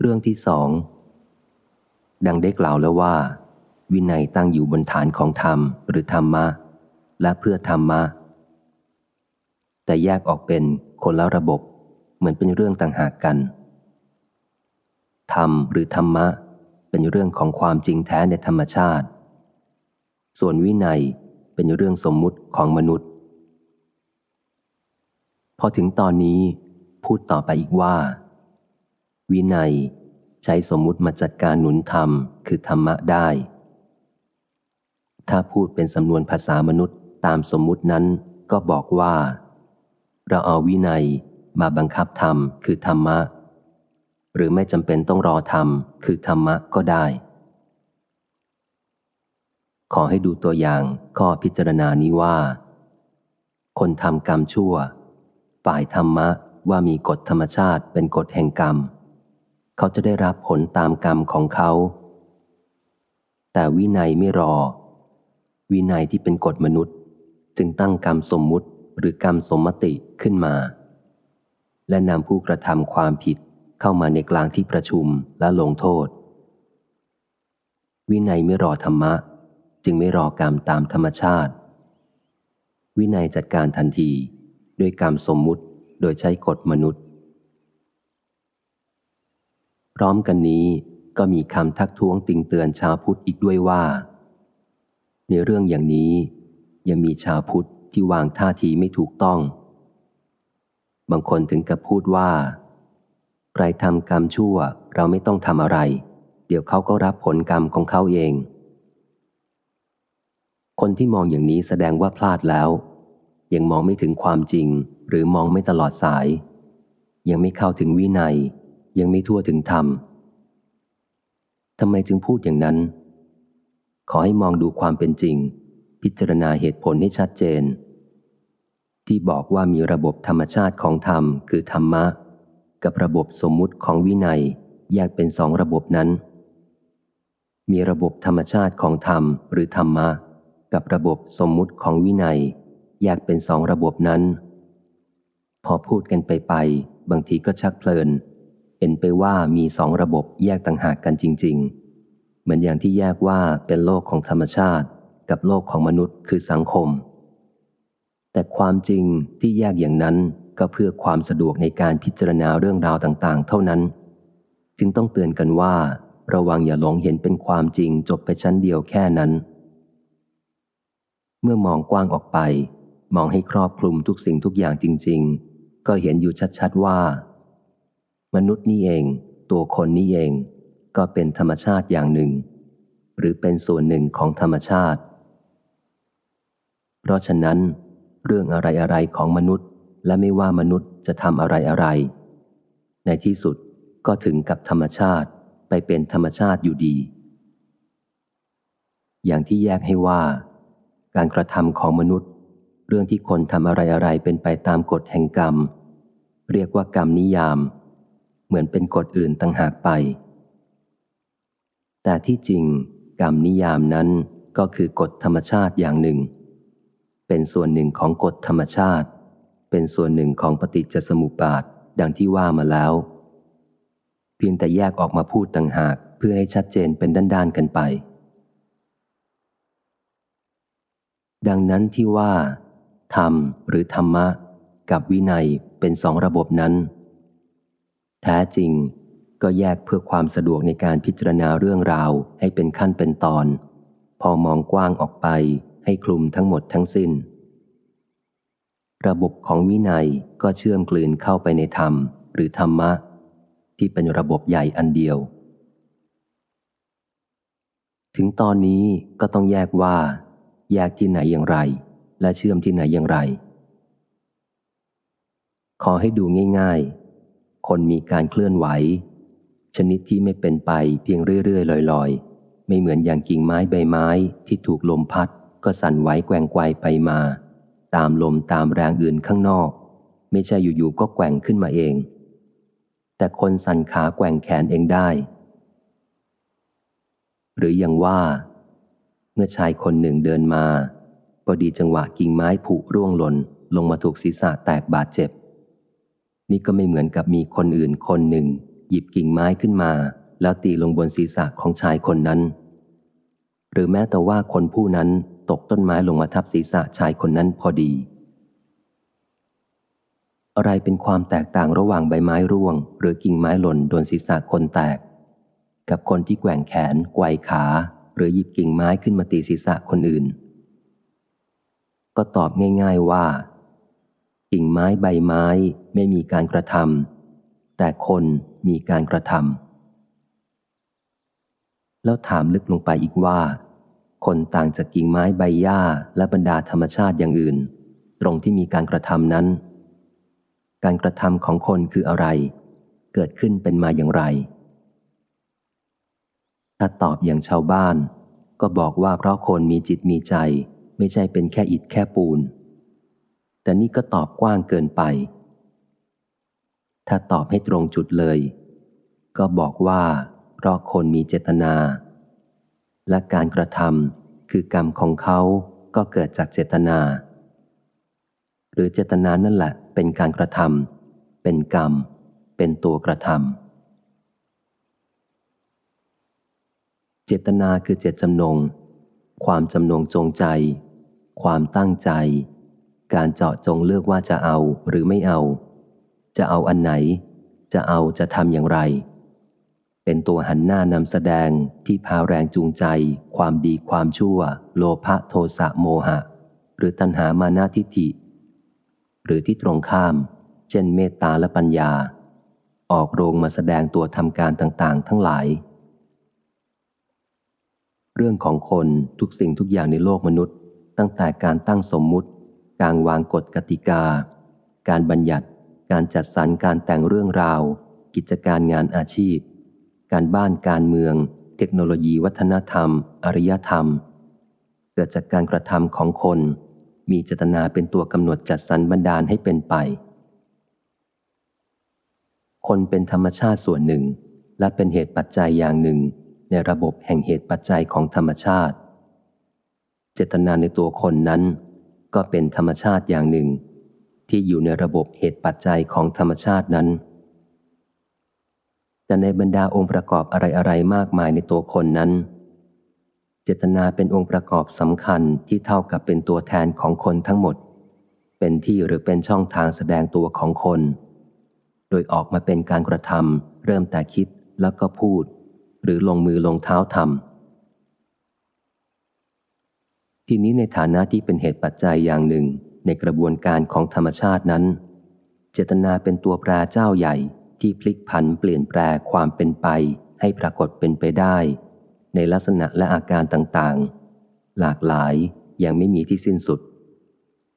เรื่องที่สอง ดังได้กล่าวแล้วว่า วินัยตั้งอยู่บนฐานของธรรมหรือธรรมะ และเพื่อธรรมะ แต่แยกออกเป็นคนละระบบเหมือนเป็นเรื่องต่างหากกัน ธรรมหรือธรรมะ เป็นเรื่องของความจริงแท้ในธรรมชาติ ส่วนวินัยเป็นเรื่องสมมุติของมนุษย์ พอถึงตอนนี้พูดต่อไปอีกว่า วินัย ใช้สมมุติมาจัดการหนุนธรรมคือธรรมะได้ ถ้าพูดเป็นสำนวนภาษามนุษย์ตามสมมุตินั้นก็บอกว่า เราเอาวินัยมาบังคับธรรมคือธรรมะ หรือไม่จำเป็นต้องรอธรรมคือธรรมะก็ได้ ขอให้ดูตัวอย่างข้อพิจารณานี้ว่า คนทำกรรมชั่ว ฝ่ายธรรมะว่ามีกฎธรรมชาติเป็นกฎแห่งกรรม เขาจะได้รับผลตามกรรมของเขา แต่วินัยไม่รอ วินัยที่เป็นกฎมนุษย์ จึงตั้งกรรมสมมุติหรือกรรมสมมติขึ้นมา และนำผู้กระทำความผิดเข้ามาในกลางที่ประชุมและลงโทษ วินัยไม่รอธรรมะ จึงไม่รอกรรมตามธรรมชาติ วินัยจัดการทันที ด้วยกรรมสมมุติโดยใช้กฎมนุษย์ พร้อมกันนี้ก็มีคำทักท้วงติงเตือนชาวพุทธอีกด้วยว่า ในเรื่องอย่างนี้ยังมีชาวพุทธที่วางท่าทีไม่ถูกต้อง บางคนถึงกับพูดว่า ใครทำกรรมชั่วเราไม่ต้องทำอะไร เดี๋ยวเขาก็รับผลกรรมของเขาเอง คนที่มองอย่างนี้แสดงว่าพลาดแล้ว ยังมองไม่ถึงความจริงหรือมองไม่ตลอดสาย ยังไม่เข้าถึงวินัย ยังไม่ทั่วถึงธรรมทำไมจึงพูดอย่างนั้น ขอให้มองดูความเป็นจริง พิจารณาเหตุผลให้ชัดเจน ที่บอกว่ามีระบบธรรมชาติของธรรมคือธรรมะ กับระบบสมมุติของวินัยแยกเป็นสองระบบนั้น มีระบบธรรมชาติของธรรมหรือธรรมะ กับระบบสมมุติของวินัยแยกเป็นสองระบบนั้น พอพูดกันไปไป บางทีก็ชักเพลิน เห็นไปว่ามีสองระบบแยกต่างหากกันจริง ๆ เหมือนอย่างที่แยกว่าเป็นโลกของธรรมชาติ กับโลกของมนุษย์คือสังคม แต่ความจริงที่แยกอย่างนั้นก็เพื่อความสะดวกในการพิจารณาเรื่องราวต่างๆ เท่านั้น จึงต้องเตือนกันว่า ระวังอย่าหลงเห็นเป็นความจริงจบไปชั้นเดียวแค่นั้น เมื่อมองกว้างออกไป มองให้ครอบคลุมทุกสิ่งทุกอย่างจริง ๆ ก็เห็นอยู่ชัดๆว่า มนุษย์นี่เอง ตัวคนนี้เอง ก็เป็นธรรมชาติอย่างหนึ่ง หรือเป็นส่วนหนึ่งของธรรมชาติ เพราะฉะนั้น เรื่องอะไรๆของมนุษย์ และไม่ว่ามนุษย์จะทำอะไรอะไร ในที่สุดก็ถึงกับธรรมชาติไปเป็นธรรมชาติอยู่ดี อย่างที่แยกให้ว่า การกระทำของมนุษย์ เรื่องที่คนทำอะไรอะไรเป็นไปตามกฎแห่งกรรม เรียกว่ากรรมนิยาม มือนเป็นกฎอื่นต่างหากไป แต่ที่จริงกรรมนิยามนั้นก็คือกฎธรรมชาติอย่างหนึ่ง เป็นส่วนหนึ่งของกฎธรรมชาติ เป็นส่วนหนึ่งของปฏิจจสมุปบาทดังที่ว่ามาแล้ว เพียงแต่แยกออกมาพูดต่างหากเพื่อให้ชัดเจนเป็นด้านๆกันไป ดังนั้นที่ว่าธรรมหรือธรรมะ กับวินัยเป็นสองระบบนั้น แท้จริง ก็แยกเพื่อความสะดวกในการพิจารณาเรื่องราวให้เป็นขั้นเป็นตอน พอมองกว้างออกไปให้คลุมทั้งหมดทั้งสิ้น ระบบของวินัยก็เชื่อมกลืนเข้าไปในธรรม หรือธรรมะ ที่เป็นระบบใหญ่อันเดียว ถึงตอนนี้ก็ต้องแยกว่า แยกที่ไหนอย่างไร และเชื่อมที่ไหนอย่างไร ขอให้ดูง่ายๆ คนมีการเคลื่อนไหว ชนิดที่ไม่เป็นไปเพียงเรื่อยๆลอยๆ ไม่เหมือนอย่างกิ่งไม้ใบไม้ที่ถูกลมพัด ก็สั่นไหวแกว่งไกวไปมา ตามลมตามแรงอื่นข้างนอก ไม่ใช่อยู่ๆก็แกว่งขึ้นมาเอง แต่คนสั่นขาแกว่งแขนเองได้ หรืออย่างว่า เมื่อชายคนหนึ่งเดินมาพอดีจังหวะกิ่งไม้ผุร่วงหล่นลงมาถูกศีรษะแตกบาดเจ็บ นี่ก็ไม่เหมือนกับมีคนอื่นคนหนึ่ง หยิบกิ่งไม้ขึ้นมา แล้วตีลงบนศีรษะของชายคนนั้น หรือแม้แต่ว่าคนผู้นั้นตกต้นไม้ลงมาทับศีรษะชายคนนั้นพอดี อะไรเป็นความแตกต่างระหว่างใบไม้ร่วง หรือกิ่งไม้หล่นโดนศีรษะคนแตก กับคนที่แกว่งแขนไกวขา หรือหยิบกิ่งไม้ขึ้นมาตีศีรษะคนอื่น ก็ตอบง่าย ๆว่า กิ่งไม้ใบไม้ ไม่มีการกระทำแต่คนมีการกระทำแล้วถามลึกลงไปอีกว่า คนต่างจากกิ่งไม้ใบหญ้าและบรรดาธรรมชาติอย่างอื่น ตรงที่มีการกระทำนั้น การกระทำของคนคืออะไร เกิดขึ้นเป็นมาอย่างไร ถ้าตอบอย่างชาวบ้าน ก็บอกว่าเพราะคนมีจิตมีใจ ไม่ใช่เป็นแค่อิฐแค่ปูนแต่นี่ก็ตอบกว้างเกินไป ถ้าตอบให้ตรงจุดเลย ก็บอกว่า เพราะคนมีเจตนา และการกระทำคือกรรมของเขาก็เกิดจากเจตนา หรือเจตนานั่นแหละ เป็นการกระทำเป็นกรรม เป็นตัวกระทำเจตนาคือเจตจำนง ความจำนงจงใจ ความตั้งใจ การเจาะจงเลือกว่าจะเอาหรือไม่เอา จะเอาอันไหน จะเอาจะทำอย่างไร เป็นตัวหันหน้านำแสดงที่พาแรงจูงใจ ความดีความชั่ว โลภะโทสะโมหะ หรือตัณหามานาทิฏฐิ หรือที่ตรงข้าม เช่นเมตตาและปัญญา ออกโรงมาแสดงตัวทำการต่างๆ ทั้งหลาย เรื่องของคนทุกสิ่งทุกอย่างในโลกมนุษย์ ตั้งแต่การตั้งสมมุติ การวางกฎกติกา การบัญญัติ การจัดสรรการแต่งเรื่องราว กิจการงานอาชีพ การบ้านการเมือง เทคโนโลยีวัฒนธรรมอารยธรรม เกิดจากการกระทำของคน มีเจตนาเป็นตัวกำหนดจัดสรรบันดาลให้เป็นไป คนเป็นธรรมชาติส่วนหนึ่ง และเป็นเหตุปัจจัยอย่างหนึ่ง ในระบบแห่งเหตุปัจจัยของธรรมชาติ เจตนาในตัวคนนั้น ก็เป็นธรรมชาติอย่างหนึ่ง ที่อยู่ในระบบเหตุปัจจัยของธรรมชาตินั้น แต่ในบรรดาองค์ประกอบอะไรๆมากมายในตัวคนนั้น เจตนาเป็นองค์ประกอบสำคัญที่เท่ากับเป็นตัวแทนของคนทั้งหมด เป็นที่หรือเป็นช่องทางแสดงตัวของคน โดยออกมาเป็นการกระทำเริ่มแต่คิดแล้วก็พูด หรือลงมือลงเท้าทำทีนี้ในฐานะที่เป็นเหตุปัจจัยอย่างหนึ่ง ในกระบวนการของธรรมชาตินั้น เจตนาเป็นตัวแปรเจ้าใหญ่ที่พลิกผันเปลี่ยนแปลความเป็นไป ให้ปรากฏเป็นไปได้ ในลักษณะและอาการต่างๆ หลากหลายยังไม่มีที่สิ้นสุด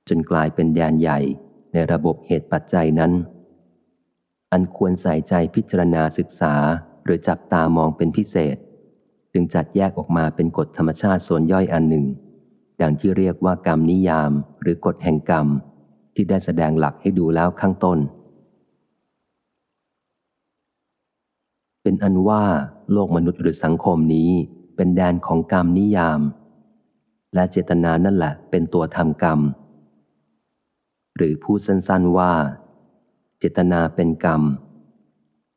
จนกลายเป็นแดนใหญ่ในระบบเหตุปัจจัยนั้น อันควรใส่ใจพิจารณาศึกษาหรือจับตามองเป็นพิเศษ จึงจัดแยกออกมาเป็นกฎธรรมชาติส่วนย่อยอันหนึ่ง ดังที่เรียกว่ากรรมนิยามหรือกฎแห่งกรรม ที่ได้แสดงหลักให้ดูแล้วข้างต้น เป็นอันว่าโลกมนุษย์หรือสังคมนี้เป็นแดนของกรรมนิยาม และเจตนานั่นแหละเป็นตัวทำกรรม หรือพูดสั้นๆว่า เจตนาเป็นกรรม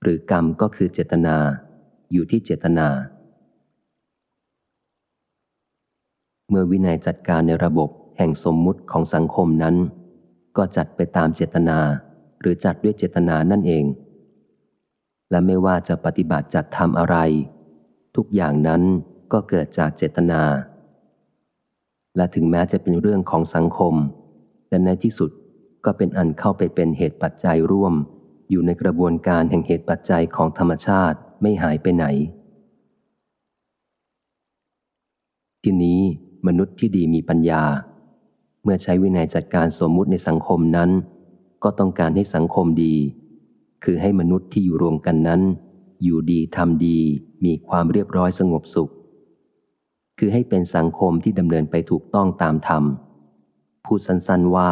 หรือกรรมก็คือเจตนาอยู่ที่เจตนา เมื่อวินัยจัดการในระบบแห่งสมมุติของสังคมนั้น ก็จัดไปตามเจตนา หรือจัดด้วยเจตนานั่นเอง และไม่ว่าจะปฏิบัติจัดทำอะไร ทุกอย่างนั้นก็เกิดจากเจตนา และถึงแม้จะเป็นเรื่องของสังคม แต่ในที่สุดก็เป็นอันเข้าไปเป็นเหตุปัจจัยร่วม อยู่ในกระบวนการแห่งเหตุปัจจัยของธรรมชาติไม่หายไปไหน ที่นี้ มนุษย์ที่ดีมีปัญญา เมื่อใช้วินัยจัดการสมมุติในสังคมนั้น ก็ต้องการให้สังคมดี คือให้มนุษย์ที่อยู่รวมกันนั้น อยู่ดีทำดี มีความเรียบร้อยสงบสุข คือให้เป็นสังคมที่ดำเนินไปถูกต้องตามธรรมพูดสั้นๆว่า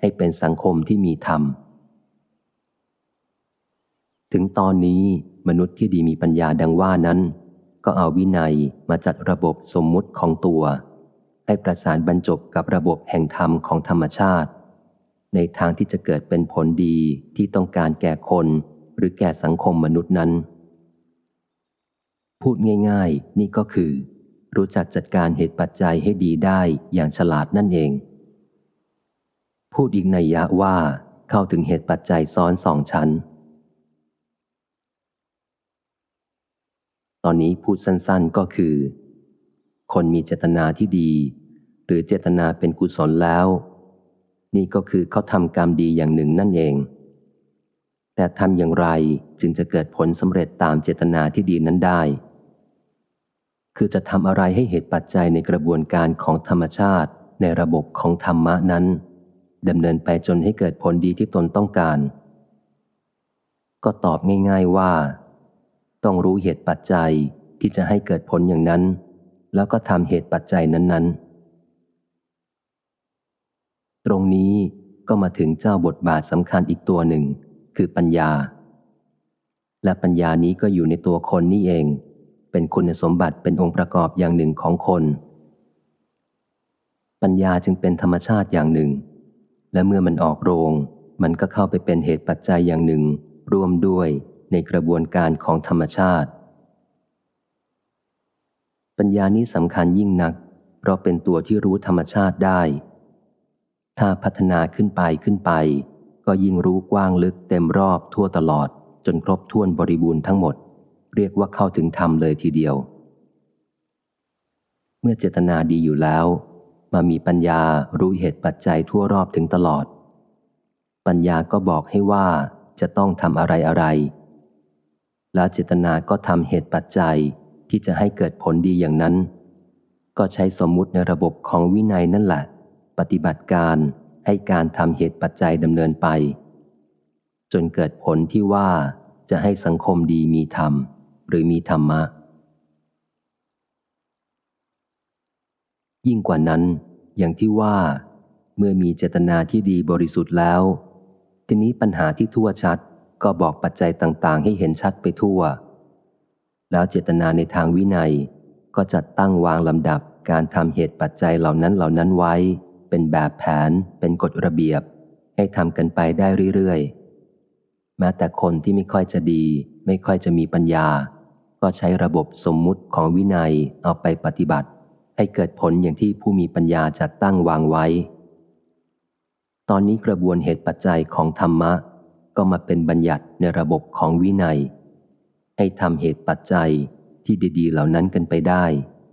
ให้เป็นสังคมที่มีธรรม ถึงตอนนี้มนุษย์ที่ดีมีปัญญาดังว่านั้น ก็เอาวินัยมาจัดระบบสมมุติของตัว ให้ประสานบรรจบกับระบบแห่งธรรมของธรรมชาติ ในทางที่จะเกิดเป็นผลดีที่ต้องการแก่คนหรือแก่สังคมมนุษย์นั้น พูดง่ายๆ นี่ก็คือ รู้จักจัดการเหตุปัจจัยให้ดีได้อย่างฉลาดนั่นเอง พูดอีกในยะว่าเข้าถึงเหตุปัจจัยซ้อนสองชั้น ตอนนี้พูดสั้นๆก็คือ คนมีเจตนาที่ดี หรือเจตนาเป็นกุศลแล้ว นี่ก็คือเขาทำกรรมดีอย่างหนึ่งนั่นเอง แต่ทำอย่างไรจึงจะเกิดผลสำเร็จตามเจตนาที่ดีนั้นได้ คือจะทำอะไรให้เหตุปัจจัยในกระบวนการของธรรมชาติในระบบของธรรมะนั้นดำเนินไปจนให้เกิดผลดีที่ตนต้องการ ก็ตอบง่าย ๆว่า ต้องรู้เหตุปัจจัยที่จะให้เกิดผลอย่างนั้น แล้วก็ทำเหตุปัจจัยนั้นๆ ตรงนี้ก็มาถึงเจ้าบทบาทสำคัญอีกตัวหนึ่ง คือปัญญา และปัญญานี้ก็อยู่ในตัวคนนี่เอง เป็นคุณสมบัติเป็นองค์ประกอบอย่างหนึ่งของคน ปัญญาจึงเป็นธรรมชาติอย่างหนึ่ง และเมื่อมันออกโรง มันก็เข้าไปเป็นเหตุปัจจัยอย่างหนึ่ง ร่วมด้วยในกระบวนการของธรรมชาติ ปัญญานี้สำคัญยิ่งนัก เพราะเป็นตัวที่รู้ธรรมชาติได้ ถ้าพัฒนาขึ้นไปขึ้นไป ก็ยิ่งรู้กว้างลึกเต็มรอบทั่วตลอด จนครบถ้วนบริบูรณ์ทั้งหมด เรียกว่าเข้าถึงธรรมเลยทีเดียว เมื่อเจตนาดีอยู่แล้ว มามีปัญญารู้เหตุปัจจัยทั่วรอบถึงตลอด ปัญญาก็บอกให้ว่าจะต้องทำอะไรอะไร แล้วเจตนาก็ทำเหตุปัจจัยที่จะให้เกิดผลดีอย่างนั้น ก็ใช้สมมุติในระบบของวินัยนั่นแหละ ปฏิบัติการให้การทำเหตุปัจจัยดำเนินไป จนเกิดผลที่ว่าจะให้สังคมดีมีธรรม หรือมีธรรมะ ยิ่งกว่านั้น อย่างที่ว่า เมื่อมีเจตนาที่ดีบริสุทธิ์แล้ว ทีนี้ปัญหาที่ทั่วชัดก็บอกปัจจัยต่างๆ ให้เห็นชัดไปทั่ว แล้วเจตนาในทางวินัยก็จัดตั้งวางลำดับการทำเหตุปัจจัยเหล่านั้นเหล่านั้นไว้ เป็นแบบแผน เป็นกฎระเบียบ ให้ทำกันไปได้เรื่อยๆแม้แต่คนที่ไม่ค่อยจะดี ไม่ค่อยจะมีปัญญา ก็ใช้ระบบสมมุติของวินัยเอาไปปฏิบัติ ให้เกิดผลอย่างที่ผู้มีปัญญาจัดตั้งวางไว้ ตอนนี้กระบวนเหตุปัจจัยของธรรมะ ก็มาเป็นบัญญัติในระบบของวินัย ให้ทำเหตุปัจจัยที่ดี ๆ เหล่านั้นกันไปได้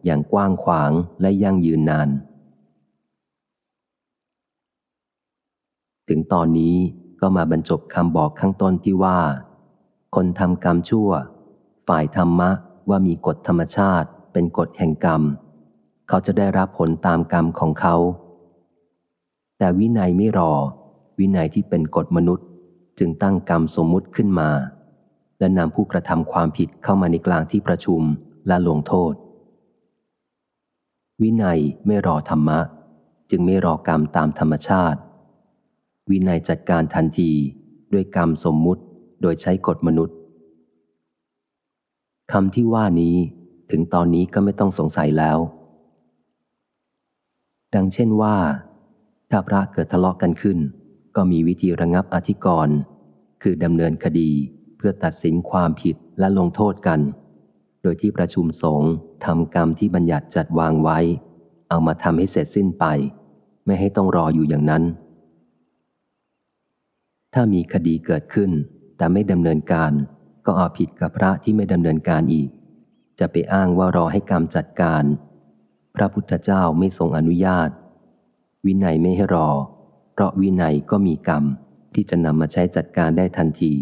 อย่างกว้างขวางและยั่งยืนนาน ถึงตอนนี้ก็มาบรรจบคำบอกข้างต้นที่ว่า คนทำกรรมชั่ว ฝ่ายธรรมะว่ามีกฎธรรมชาติเป็นกฎแห่งกรรม เขาจะได้รับผลตามกรรมของเขา แต่วินัยไม่รอ วินัยที่เป็นกฎมนุษย์ จึงตั้งกรรมสมมุติขึ้นมา และนำผู้กระทำความผิดเข้ามาในกลางที่ประชุมและลงโทษ วินัยไม่รอธรรมะ จึงไม่รอกรรมตามธรรมชาติ วินัยจัดการทันทีด้วยกรรมสมมุติโดยใช้กฎมนุษย์คำที่ว่านี้ถึงตอนนี้ก็ไม่ต้องสงสัยแล้ว ดังเช่นว่า ถ้าพระเกิดทะเลาะกันขึ้น ก็มีวิธีระงับอธิกรณ์คือดำเนินคดีเพื่อตัดสินความผิดและลงโทษกัน โดยที่ประชุมสงฆ์ทำกรรมที่บัญญัติจัดวางไว้ เอามาทำให้เสร็จสิ้นไป ไม่ให้ต้องรออยู่อย่างนั้น ถ้ามีคดีเกิดขึ้น แต่ไม่ดำเนินการ ก็เอาผิดกับพระที่ไม่ดำเนินการอีก จะไปอ้างว่ารอให้กรรมจัดการ พระพุทธเจ้าไม่ทรงอนุญาต วินัยไม่ให้รอ เพราะวินัยก็มีกรรมที่จะนำมาใช้จัดการได้ทันที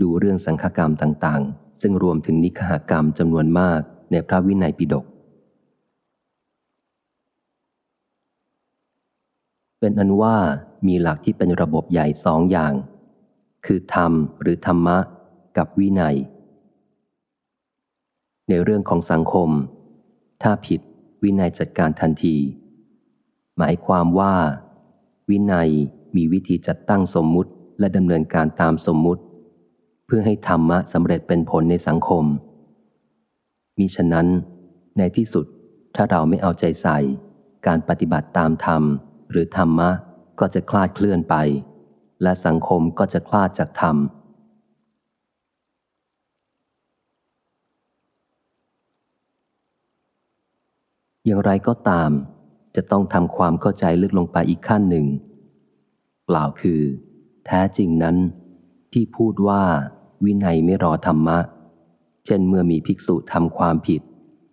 ดูเรื่องสังฆกรรมต่างๆ ซึ่งรวมถึงนิคหกรรมจำนวนมากในพระวินัยปิฎก เป็นอันว่ามีหลักที่เป็นระบบใหญ่สองอย่าง คือธรรมหรือธรรมะ กับวินัย ในเรื่องของสังคม ถ้าผิดวินัยจัดการทันที หมายความว่า วินัยมีวิธีจัดตั้งสมมุติและดำเนินการตามสมมุติ เพื่อให้ธรรมะสำเร็จเป็นผลในสังคม มิฉะนั้น ในที่สุดถ้าเราไม่เอาใจใส่การปฏิบัติตามธรรม หรือธรรมะก็จะคลาดเคลื่อนไป และสังคมก็จะคลาดจากธรรม อย่างไรก็ตาม จะต้องทำความเข้าใจลึกลงไปอีกขั้นหนึ่ง กล่าวคือ แท้จริงนั้น ที่พูดว่า วินัยไม่รอธรรมะ เช่นเมื่อมีภิกษุทำความผิด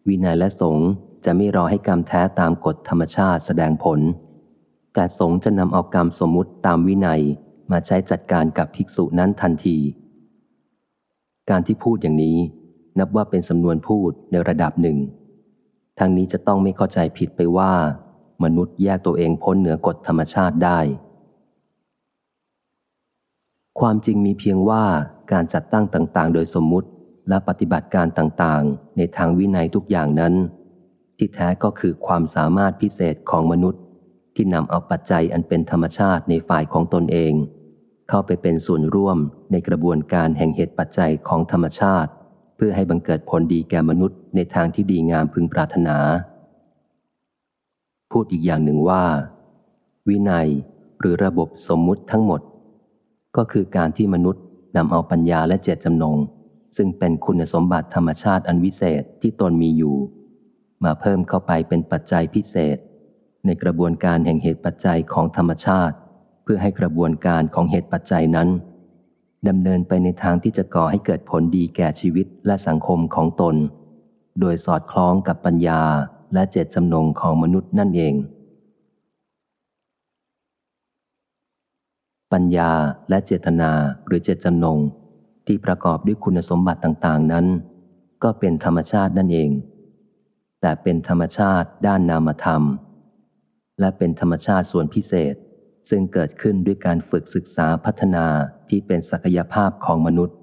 วินัยและสงฆ์จะไม่รอให้กรรมแท้ตามกฎธรรมชาติแสดงผล แต่สงฆ์จะนำเอากรรมสมมุติตามวินัยมาใช้จัดการกับภิกษุนั้นทันที การที่พูดอย่างนี้ นับว่าเป็นสำนวนพูดในระดับหนึ่ง ทั้งนี้จะต้องไม่เข้าใจผิดไปว่า มนุษย์แยกตัวเองพ้นเหนือกฎธรรมชาติได้ ความจริงมีเพียงว่าการจัดตั้งต่างๆ โดยสมมุติและปฏิบัติการต่างๆ ในทางวินัยทุกอย่างนั้น ที่แท้ก็คือความสามารถพิเศษของมนุษย์ ที่นำเอาปัจจัยอันเป็นธรรมชาติในฝ่ายของตนเอง เข้าไปเป็นส่วนร่วมในกระบวนการแห่งเหตุปัจจัยของธรรมชาติ เพื่อให้บังเกิดผลดีแก่มนุษย์ ในทางที่ดีงามพึงปรารถนา พูดอีกอย่างหนึ่งว่า วินัยหรือระบบสมมุติทั้งหมด ก็คือการที่มนุษย์นำเอาปัญญาและเจตจำนง ซึ่งเป็นคุณสมบัติธรรมชาติอันวิเศษที่ตนมีอยู่ มาเพิ่มเข้าไปเป็นปัจจัยพิเศษ ในกระบวนการแห่งเหตุปัจจัยของธรรมชาติ เพื่อให้กระบวนการของเหตุปัจจัยนั้นดำเนินไปในทางที่จะก่อให้เกิดผลดีแก่ชีวิตและสังคมของตน โดยสอดคล้องกับปัญญาและเจตจำนงของมนุษย์นั่นเอง ปัญญาและเจตนาหรือเจตจำนง ที่ประกอบด้วยคุณสมบัติต่างๆ นั้น ก็เป็นธรรมชาตินั่นเอง แต่เป็นธรรมชาติด้านนามธรรม และเป็นธรรมชาติส่วนพิเศษ ซึ่งเกิดขึ้นด้วยการฝึกศึกษาพัฒนาที่เป็นศักยภาพของมนุษย์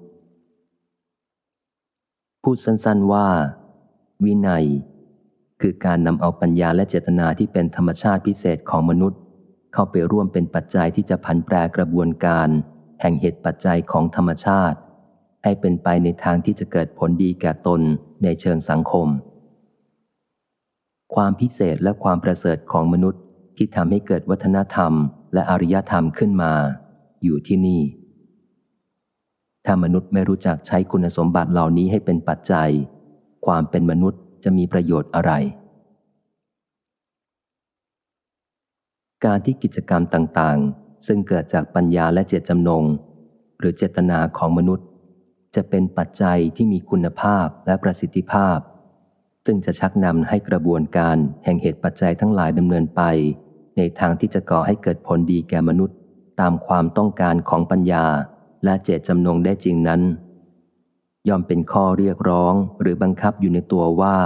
พูดสั้นๆว่า วินัย คือการนำเอาปัญญาและเจตนาที่เป็นธรรมชาติพิเศษของมนุษย์ เข้าไปร่วมเป็นปัจจัยที่จะผันแปรกระบวนการ แห่งเหตุปัจจัยของธรรมชาติ ให้เป็นไปในทางที่จะเกิดผลดีแก่ตนในเชิงสังคมความพิเศษและความประเสริฐของมนุษย์ ที่ทำให้เกิดวัฒนธรรมและอารยธรรมขึ้นมา อยู่ที่นี่ ถ้ามนุษย์ไม่รู้จักใช้คุณสมบัติเหล่านี้ให้เป็นปัจจัย ความเป็นมนุษย์จะมีประโยชน์อะไร การที่กิจกรรมต่างๆ ซึ่งเกิดจากปัญญาและเจตจำนง หรือเจตนาของมนุษย์ จะเป็นปัจจัยที่มีคุณภาพและประสิทธิภาพซึ่งจะชักนำให้กระบวนการแห่งเหตุปัจจัยทั้งหลายดำเนินไป ในทางที่จะก่อให้เกิดผลดีแก่มนุษย์ ตามความต้องการของปัญญาและเจตจำนงได้จริงนั้น ย่อมเป็นข้อเรียกร้องหรือบังคับอยู่ในตัวว่า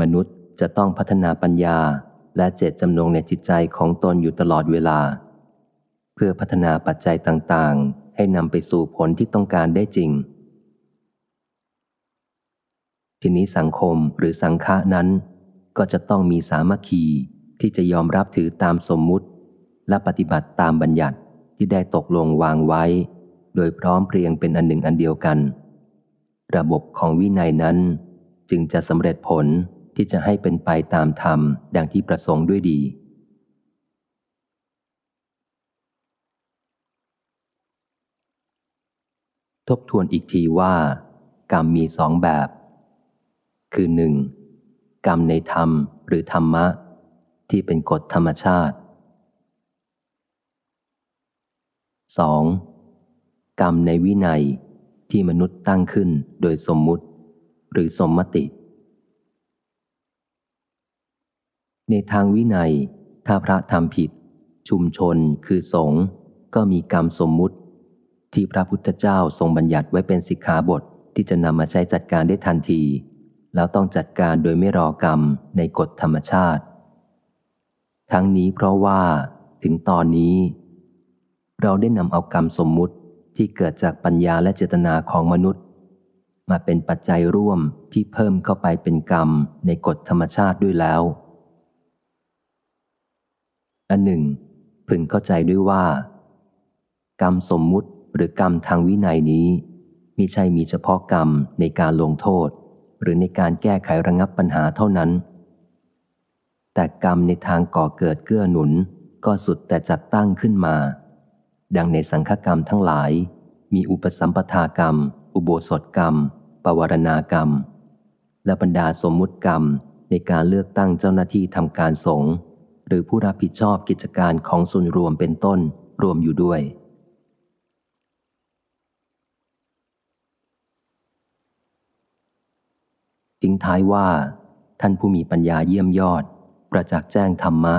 มนุษย์จะต้องพัฒนาปัญญาและเจตจำนงในจิตใจของตนอยู่ตลอดเวลา เพื่อพัฒนาปัจจัยต่างๆ ให้นำไปสู่ผลที่ต้องการได้จริง ทีนี้สังคมหรือสังฆะนั้น ก็จะต้องมีสามัคคี ที่จะยอมรับถือตามสมมุติ และปฏิบัติตามบัญญัติที่ได้ตกลงวางไว้ โดยพร้อมเพรียงเป็นอันหนึ่งอันเดียวกัน ระบบของวินัยนั้น จึงจะสำเร็จผลที่จะให้เป็นไปตามธรรมดังที่ประสงค์ด้วยดี ทบทวนอีกทีว่า กรรมมีสองแบบ คือหนึ่งกรรมในธรรมหรือธรรมะ ที่เป็นกฎธรรมชาติ 2. กรรมในวินัยที่มนุษย์ตั้งขึ้นโดยสมมุติ หรือสมมติ ในทางวินัย ถ้าพระทำผิด ชุมชนคือสงฆ์ก็มีกรรมสมมุติ ที่พระพุทธเจ้าทรงบัญญัติไว้เป็นสิกขาบทที่จะนำมาใช้จัดการได้ทันที แล้วต้องจัดการโดยไม่รอกรรมในกฎธรรมชาติ ทั้งนี้เพราะว่าถึงตอนนี้ เราได้นำเอากรรมสมมุติที่เกิดจากปัญญาและเจตนาของมนุษย์ มาเป็นปัจจัยร่วมที่เพิ่มเข้าไปเป็นกรรมในกฎธรรมชาติด้วยแล้ว อันหนึ่ง พึงเข้าใจด้วยว่า กรรมสมมุติหรือกรรมทางวินัยนี้มิใช่มีเฉพาะกรรมในการลงโทษ หรือในการแก้ไขระงับปัญหาเท่านั้น แต่กรรมในทางก่อเกิดเกื้อหนุน ก็สุดแต่จัดตั้งขึ้นมา ดังในสังฆกรรมทั้งหลาย มีอุปสัมปทากรรม อุโบสถกรรม ปวารณากรรม และบรรดาสมมุติกรรมในการเลือกตั้งเจ้าหน้าที่ทำการสงฆ์หรือผู้รับผิดชอบกิจการของส่วนรวมเป็นต้นรวมอยู่ด้วย ทิ้งท้ายว่า ท่านผู้มีปัญญาเยี่ยมยอด ประจักษ์แจ้งธรรมะ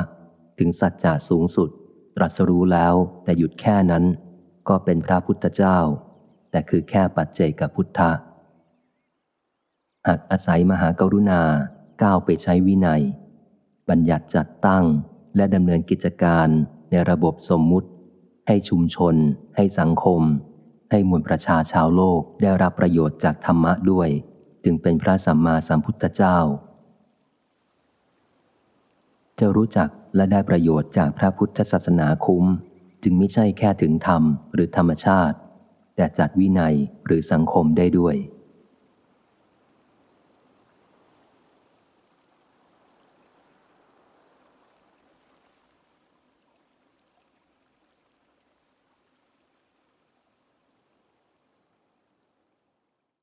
ถึงสัจจะสูงสุด ตรัสรู้แล้วแต่หยุดแค่นั้น ก็เป็นพระพุทธเจ้า แต่คือแค่ปัจเจกพุทธะหากอาศัยมหากรุณาก้าวไปใช้วินัย บัญญัติจัดตั้งและดำเนินกิจการในระบบสมมุติ ให้ชุมชน ให้สังคม ให้มวลประชาชาวโลกได้รับประโยชน์จากธรรมะด้วย จึงเป็นพระสัมมาสัมพุทธเจ้า จะรู้จักและได้ประโยชน์จากพระพุทธศาสนาคุ้ม จึงไม่ใช่แค่ถึงธรรมหรือธรรมชาติ แต่จัดวินัยหรือสังคมได้ด้วย